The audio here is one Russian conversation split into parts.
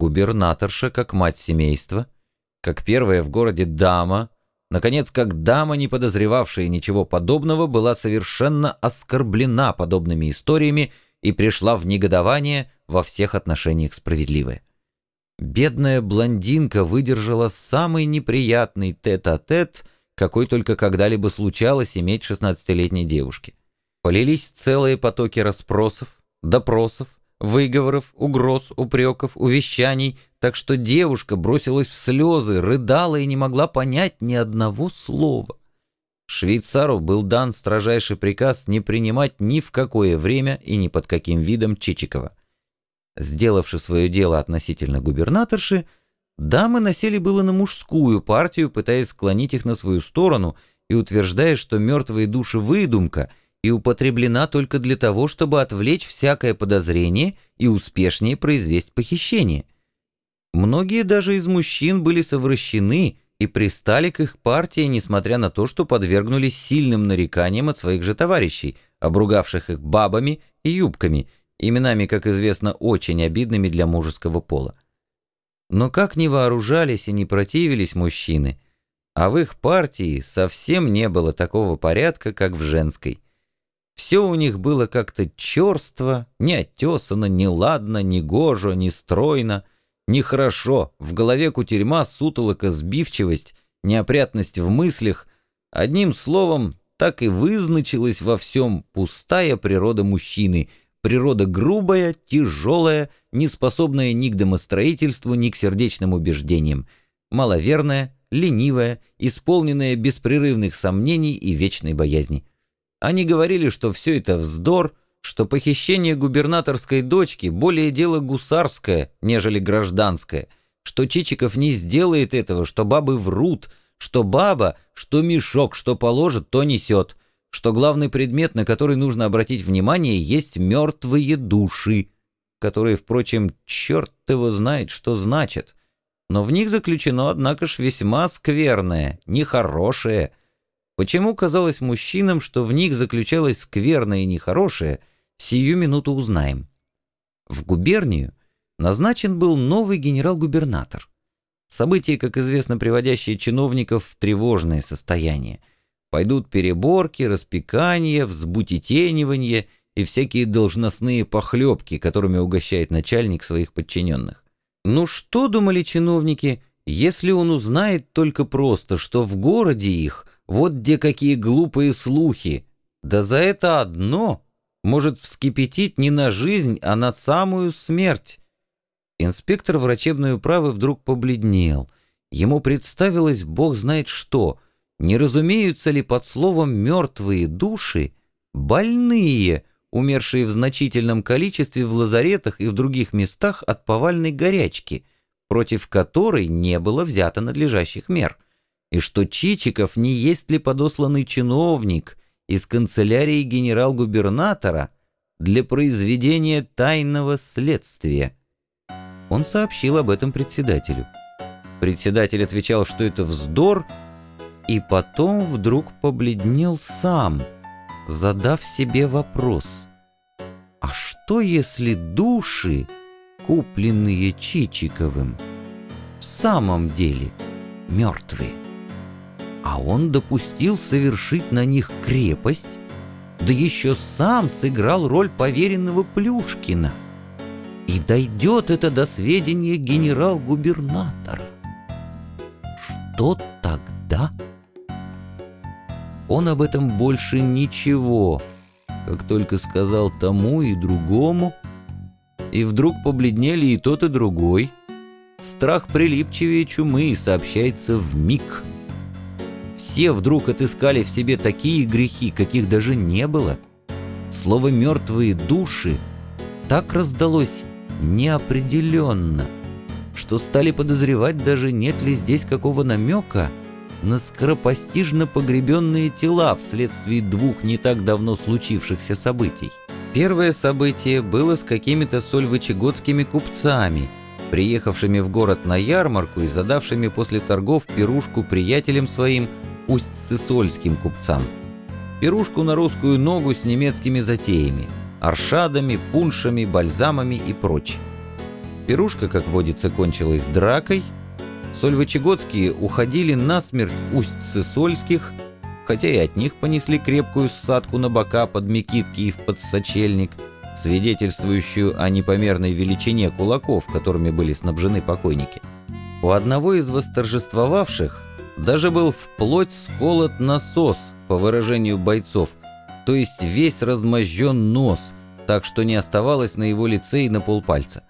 Губернаторша, как мать семейства, как первая в городе дама, наконец, как дама, не подозревавшая ничего подобного, была совершенно оскорблена подобными историями и пришла в негодование во всех отношениях справедливое. Бедная блондинка выдержала самый неприятный тет-а-тет, -тет, какой только когда-либо случалось иметь шестнадцатилетней девушке. Полились целые потоки расспросов, допросов, выговоров, угроз, упреков, увещаний, так что девушка бросилась в слезы, рыдала и не могла понять ни одного слова. Швейцару был дан строжайший приказ не принимать ни в какое время и ни под каким видом Чичикова. Сделавши свое дело относительно губернаторши, дамы насели было на мужскую партию, пытаясь склонить их на свою сторону и утверждая, что мертвые души выдумка — и употреблена только для того, чтобы отвлечь всякое подозрение и успешнее произвести похищение. Многие даже из мужчин были совращены и пристали к их партии, несмотря на то, что подвергнулись сильным нареканиям от своих же товарищей, обругавших их бабами и юбками, именами, как известно, очень обидными для мужеского пола. Но как ни вооружались и не противились мужчины, а в их партии совсем не было такого порядка, как в женской – все у них было как-то черство, не оттесано, не ладно, не гожо, не стройно, нехорошо, в голове кутерьма, сутолока, сбивчивость, неопрятность в мыслях. Одним словом, так и вызначилась во всем пустая природа мужчины, природа грубая, тяжелая, неспособная ни к домостроительству, ни к сердечным убеждениям, маловерная, ленивая, исполненная беспрерывных сомнений и вечной боязни. Они говорили, что все это вздор, что похищение губернаторской дочки более дело гусарское, нежели гражданское, что Чичиков не сделает этого, что бабы врут, что баба, что мешок, что положит, то несет, что главный предмет, на который нужно обратить внимание, есть мертвые души, которые, впрочем, черт его знает, что значит. Но в них заключено, однако ж, весьма скверное, нехорошее, Почему казалось мужчинам, что в них заключалось скверное и нехорошее, сию минуту узнаем. В губернию назначен был новый генерал-губернатор. События, как известно, приводящие чиновников в тревожное состояние. Пойдут переборки, распекания, взбутетенивание и всякие должностные похлебки, которыми угощает начальник своих подчиненных. Ну что думали чиновники, если он узнает только просто, что в городе их вот где какие глупые слухи. Да за это одно может вскипятить не на жизнь, а на самую смерть. Инспектор врачебной управы вдруг побледнел. Ему представилось бог знает что. Не разумеются ли под словом «мертвые души» больные, умершие в значительном количестве в лазаретах и в других местах от повальной горячки, против которой не было взято надлежащих мер и что Чичиков не есть ли подосланный чиновник из канцелярии генерал-губернатора для произведения тайного следствия. Он сообщил об этом председателю. Председатель отвечал, что это вздор, и потом вдруг побледнел сам, задав себе вопрос. А что если души, купленные Чичиковым, в самом деле мертвые? А он допустил совершить на них крепость, да еще сам сыграл роль поверенного Плюшкина. И дойдет это до сведения генерал-губернатора. Что тогда? Он об этом больше ничего, как только сказал тому и другому, и вдруг побледнели и тот, и другой. Страх прилипчивее чумы сообщается в миг — все вдруг отыскали в себе такие грехи, каких даже не было. Слово «мертвые души» так раздалось неопределенно, что стали подозревать даже нет ли здесь какого намека на скоропостижно погребенные тела вследствие двух не так давно случившихся событий. Первое событие было с какими-то сольвычегодскими купцами, приехавшими в город на ярмарку и задавшими после торгов пирушку приятелям своим – усть-сысольским купцам. Пирушку на русскую ногу с немецкими затеями, аршадами, пуншами, бальзамами и прочим. Пирушка, как водится, кончилась дракой. Сольвычегодские уходили насмерть усть-сысольских, хотя и от них понесли крепкую ссадку на бока под Микитки и в подсочельник, свидетельствующую о непомерной величине кулаков, которыми были снабжены покойники. У одного из восторжествовавших даже был вплоть сколот насос, по выражению бойцов, то есть весь размозжен нос, так что не оставалось на его лице и на полпальца.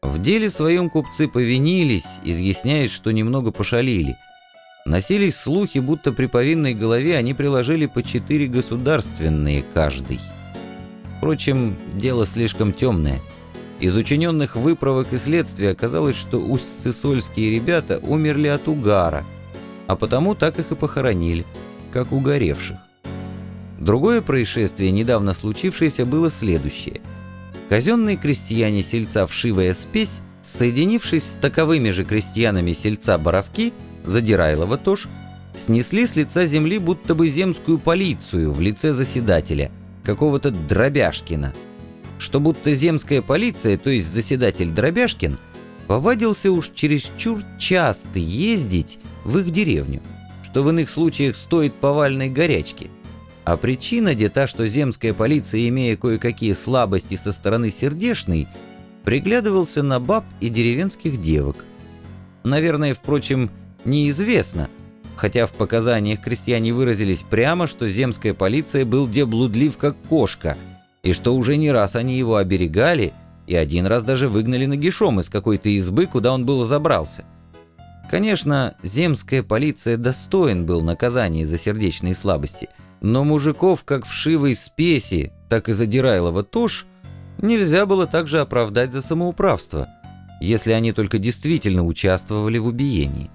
В деле своем купцы повинились, изъясняясь, что немного пошалили. Носились слухи, будто при повинной голове они приложили по четыре государственные каждый. Впрочем, дело слишком темное. Из учиненных выправок и следствий оказалось, что усть-цесольские ребята умерли от угара, а потому так их и похоронили, как угоревших. Другое происшествие, недавно случившееся, было следующее. Казенные крестьяне сельца Вшивая Спесь, соединившись с таковыми же крестьянами сельца Боровки, Задирайлова тоже, снесли с лица земли будто бы земскую полицию в лице заседателя, какого-то Дробяшкина. Что будто земская полиция, то есть заседатель Дробяшкин, повадился уж чересчур часто ездить в их деревню, что в иных случаях стоит повальной горячки. А причина где та, что земская полиция, имея кое-какие слабости со стороны сердешной, приглядывался на баб и деревенских девок. Наверное, впрочем, неизвестно, хотя в показаниях крестьяне выразились прямо, что земская полиция был деблудлив как кошка, и что уже не раз они его оберегали, и один раз даже выгнали нагишом из какой-то избы, куда он было забрался. Конечно, земская полиция достоин был наказания за сердечные слабости – но мужиков как вшивой спеси, так и задирайлова тушь нельзя было также оправдать за самоуправство, если они только действительно участвовали в убиении.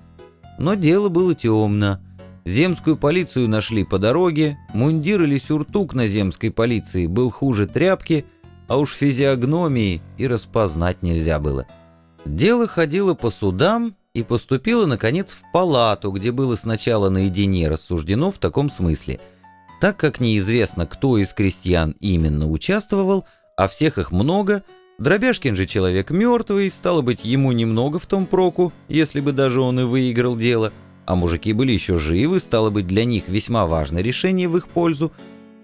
Но дело было темно. Земскую полицию нашли по дороге, мундир или сюртук на земской полиции был хуже тряпки, а уж физиогномии и распознать нельзя было. Дело ходило по судам и поступило, наконец, в палату, где было сначала наедине рассуждено в таком смысле – так как неизвестно, кто из крестьян именно участвовал, а всех их много, Дробяшкин же человек мертвый, стало быть, ему немного в том проку, если бы даже он и выиграл дело, а мужики были еще живы, стало быть, для них весьма важное решение в их пользу,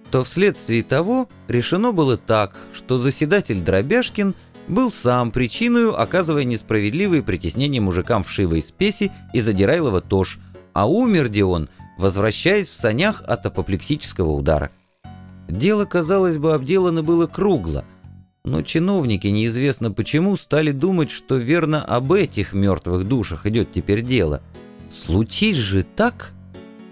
то вследствие того решено было так, что заседатель Дробяшкин был сам причиной, оказывая несправедливые притеснения мужикам в шивой спеси и задирайлова тож, а умер где он – возвращаясь в санях от апоплексического удара. Дело, казалось бы, обделано было кругло, но чиновники, неизвестно почему, стали думать, что верно об этих мертвых душах идет теперь дело. Случись же так,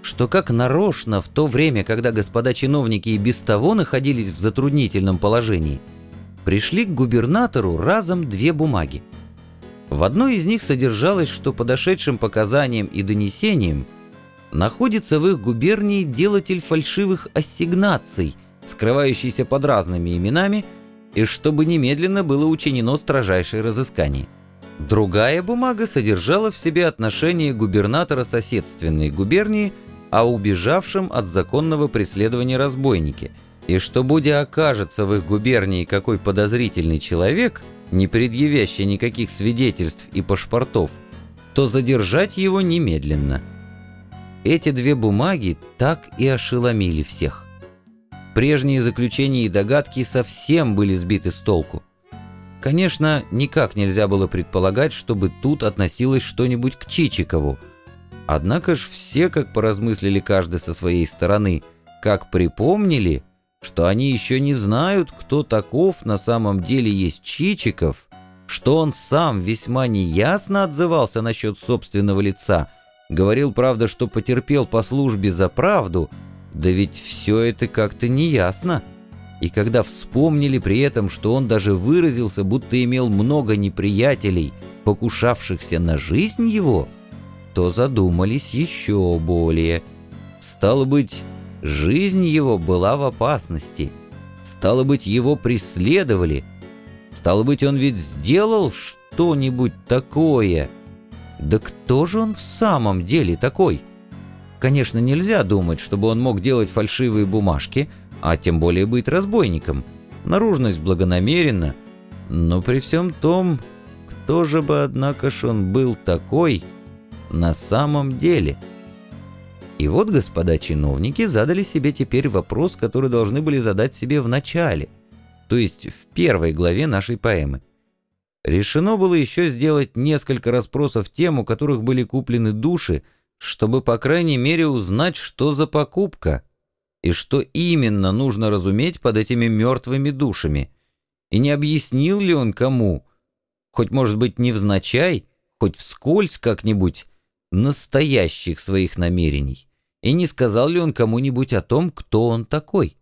что как нарочно в то время, когда господа чиновники и без того находились в затруднительном положении, пришли к губернатору разом две бумаги. В одной из них содержалось, что подошедшим показаниям и донесениям находится в их губернии делатель фальшивых ассигнаций, скрывающийся под разными именами, и чтобы немедленно было учинено строжайшее разыскание. Другая бумага содержала в себе отношение губернатора соседственной губернии о убежавшем от законного преследования разбойнике, и что, будя окажется в их губернии какой подозрительный человек, не предъявящий никаких свидетельств и паспортов, то задержать его немедленно – эти две бумаги так и ошеломили всех. Прежние заключения и догадки совсем были сбиты с толку. Конечно, никак нельзя было предполагать, чтобы тут относилось что-нибудь к Чичикову. Однако ж все, как поразмыслили каждый со своей стороны, как припомнили, что они еще не знают, кто таков на самом деле есть Чичиков, что он сам весьма неясно отзывался насчет собственного лица – Говорил, правда, что потерпел по службе за правду, да ведь все это как-то неясно. И когда вспомнили при этом, что он даже выразился, будто имел много неприятелей, покушавшихся на жизнь его, то задумались еще более. Стало быть, жизнь его была в опасности. Стало быть, его преследовали. Стало быть, он ведь сделал что-нибудь такое — да кто же он в самом деле такой? Конечно, нельзя думать, чтобы он мог делать фальшивые бумажки, а тем более быть разбойником. Наружность благонамеренна, но при всем том, кто же бы, однако ж, он был такой на самом деле? И вот господа чиновники задали себе теперь вопрос, который должны были задать себе в начале, то есть в первой главе нашей поэмы. Решено было еще сделать несколько расспросов тем, у которых были куплены души, чтобы, по крайней мере, узнать, что за покупка и что именно нужно разуметь под этими мертвыми душами. И не объяснил ли он кому, хоть, может быть, невзначай, хоть вскользь как-нибудь, настоящих своих намерений, и не сказал ли он кому-нибудь о том, кто он такой.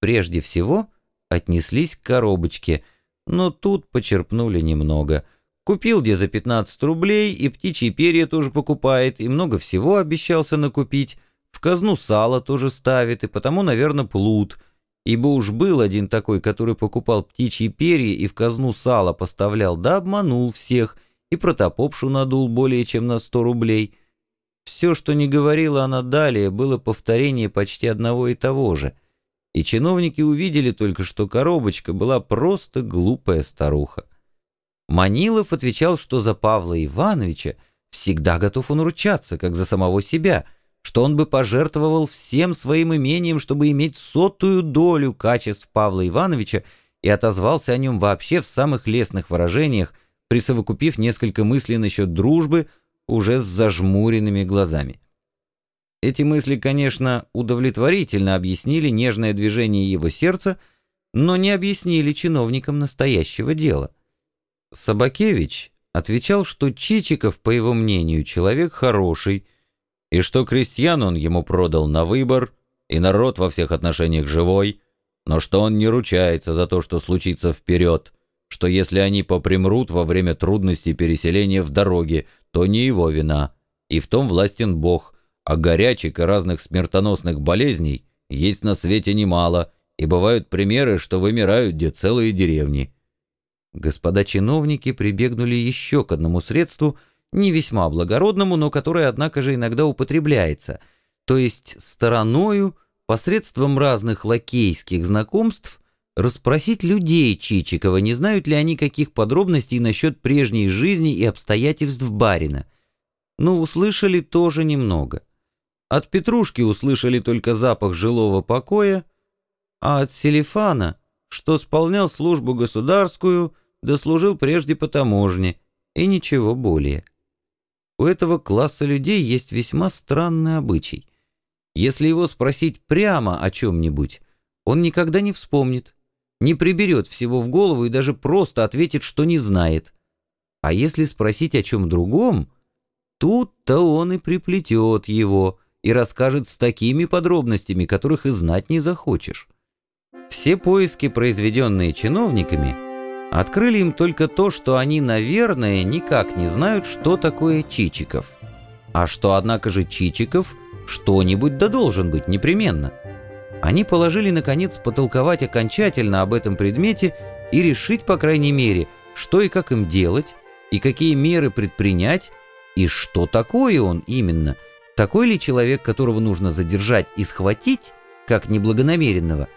Прежде всего отнеслись к коробочке, но тут почерпнули немного. Купил где за 15 рублей, и птичьи перья тоже покупает, и много всего обещался накупить, в казну сало тоже ставит, и потому, наверное, плут, ибо уж был один такой, который покупал птичьи перья и в казну сало поставлял, да обманул всех, и протопопшу надул более чем на 100 рублей. Все, что не говорила она далее, было повторение почти одного и того же — и чиновники увидели только, что коробочка была просто глупая старуха. Манилов отвечал, что за Павла Ивановича всегда готов он ручаться, как за самого себя, что он бы пожертвовал всем своим имением, чтобы иметь сотую долю качеств Павла Ивановича и отозвался о нем вообще в самых лестных выражениях, присовокупив несколько мыслей насчет дружбы уже с зажмуренными глазами. Эти мысли, конечно, удовлетворительно объяснили нежное движение его сердца, но не объяснили чиновникам настоящего дела. Собакевич отвечал, что Чичиков, по его мнению, человек хороший, и что крестьян он ему продал на выбор, и народ во всех отношениях живой, но что он не ручается за то, что случится вперед, что если они попримрут во время трудностей переселения в дороге, то не его вина, и в том властен Бог, а горячек и разных смертоносных болезней есть на свете немало, и бывают примеры, что вымирают где целые деревни. Господа чиновники прибегнули еще к одному средству, не весьма благородному, но которое, однако же, иногда употребляется, то есть стороною, посредством разных лакейских знакомств, расспросить людей Чичикова, не знают ли они каких подробностей насчет прежней жизни и обстоятельств барина. Но услышали тоже немного. От Петрушки услышали только запах жилого покоя, а от Селифана, что сполнял службу государскую, дослужил прежде по таможне, и ничего более. У этого класса людей есть весьма странный обычай. Если его спросить прямо о чем-нибудь, он никогда не вспомнит, не приберет всего в голову и даже просто ответит, что не знает. А если спросить о чем другом, тут-то он и приплетет его — и расскажет с такими подробностями, которых и знать не захочешь. Все поиски, произведенные чиновниками, открыли им только то, что они, наверное, никак не знают, что такое Чичиков. А что, однако же, Чичиков что-нибудь да должен быть непременно. Они положили, наконец, потолковать окончательно об этом предмете и решить, по крайней мере, что и как им делать, и какие меры предпринять, и что такое он именно – такой ли человек, которого нужно задержать и схватить, как неблагонамеренного,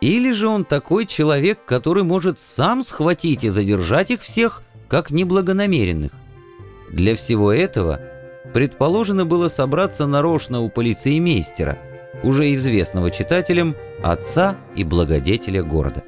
или же он такой человек, который может сам схватить и задержать их всех, как неблагонамеренных? Для всего этого предположено было собраться нарочно у полицеймейстера, уже известного читателям, отца и благодетеля города.